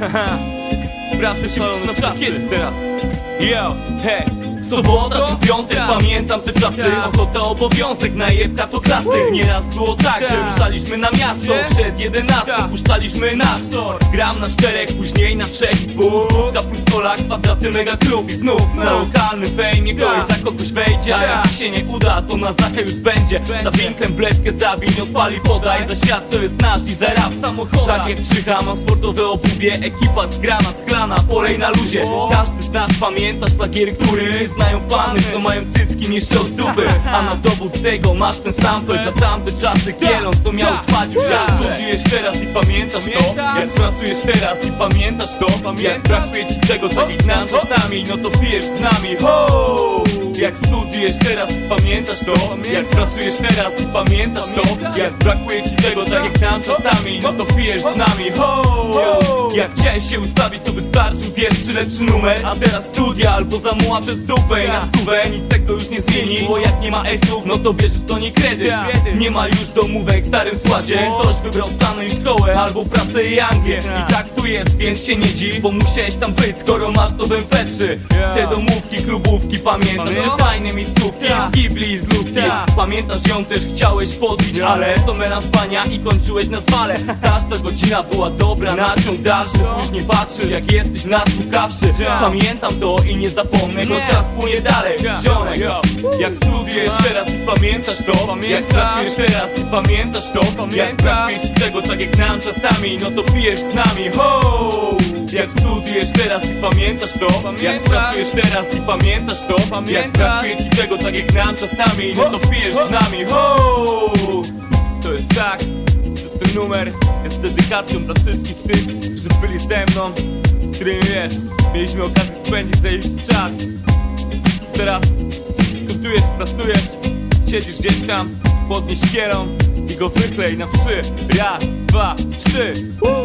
haha Prawdy szalone na czas jest teraz Yo, hej Sobota czy piątek, pamiętam te czasy. Ochota, obowiązek, najebka to klasy. Nieraz było tak, że ruszaliśmy na miasto. Przed jedenastą puszczaliśmy nas Gram na czterech, później na trzech. Wódka plus kola, kwadraty, mega klub I znów na lokalnym fejmie Ktoś za kogoś wejdzie, a jak ci się nie uda To na zachę już będzie. Za winklem bledkę zabiń, odpali podaj. Za świat co jest nasz i za rap samochoda Tak. Jak przycha, mam sportowe obuwie Ekipa zgrana, sklana, polej na luzie Każdy z nas pamięta szlagiery, który nie znają pany Co mają cycki niższe od dupy. A na dowód tego masz ten sample Za tamte czasy kielon, co miał trwać już Jak studiujesz teraz i pamiętasz to? Jak pracujesz teraz i pamiętasz to? Jak brakuje ci tego, tak nam czasami No to pijesz z nami, ho! Jak studiujesz teraz i pamiętasz to? Jak pracujesz teraz i pamiętasz to? Jak brakuje ci tego, tak jak nam czasami No to pijesz z nami, ho! Jak chciałeś się ustawić, to wystarczył pierwszy lepszy numer. A teraz studia albo zamuła przez dupę Na stówę. Nic tego już nie zmieni Bo jak nie ma esów, no to bierzesz to nie kredyt. Nie ma już domówek w starym składzie. Ktoś wybrał Stany i szkołę albo pracę i Anglię I tak tu jest, więc się nie dziw Bo musiałeś tam być, skoro masz to w MP3 Te domówki, klubówki, pamiętasz? Te fajne miejscówki Z kibli i z lufki Pamiętasz ją też chciałeś podbić Ale to melanż pania i kończyłeś na zwale Każda godzina była dobra, naciąg dalszy Już nie patrzysz jak jesteś nasłuchawszy. Pamiętam to i nie zapomnę Bo czas płynie dalej, ziomek Jak studiujesz teraz i pamiętasz to? Jak pracujesz teraz i pamiętasz to? Jak brakuje ci tego tak jak nam czasami No to pijesz z nami, ho! Jak studiujesz teraz i pamiętasz to? Jak pracujesz teraz i pamiętasz to? Jak brakuje ci tego tak jak nam czasami No to pijesz z nami, ho! Numer. Jest dedykacją dla wszystkich tych, którzy byli ze mną. Z którymi wiesz, mieliśmy okazję spędzić zajebiście czas. Teraz studiujesz, pracujesz, siedzisz gdzieś tam, podnieś kielą i go wyklej na trzy. Raz, dwa, trzy. Woo!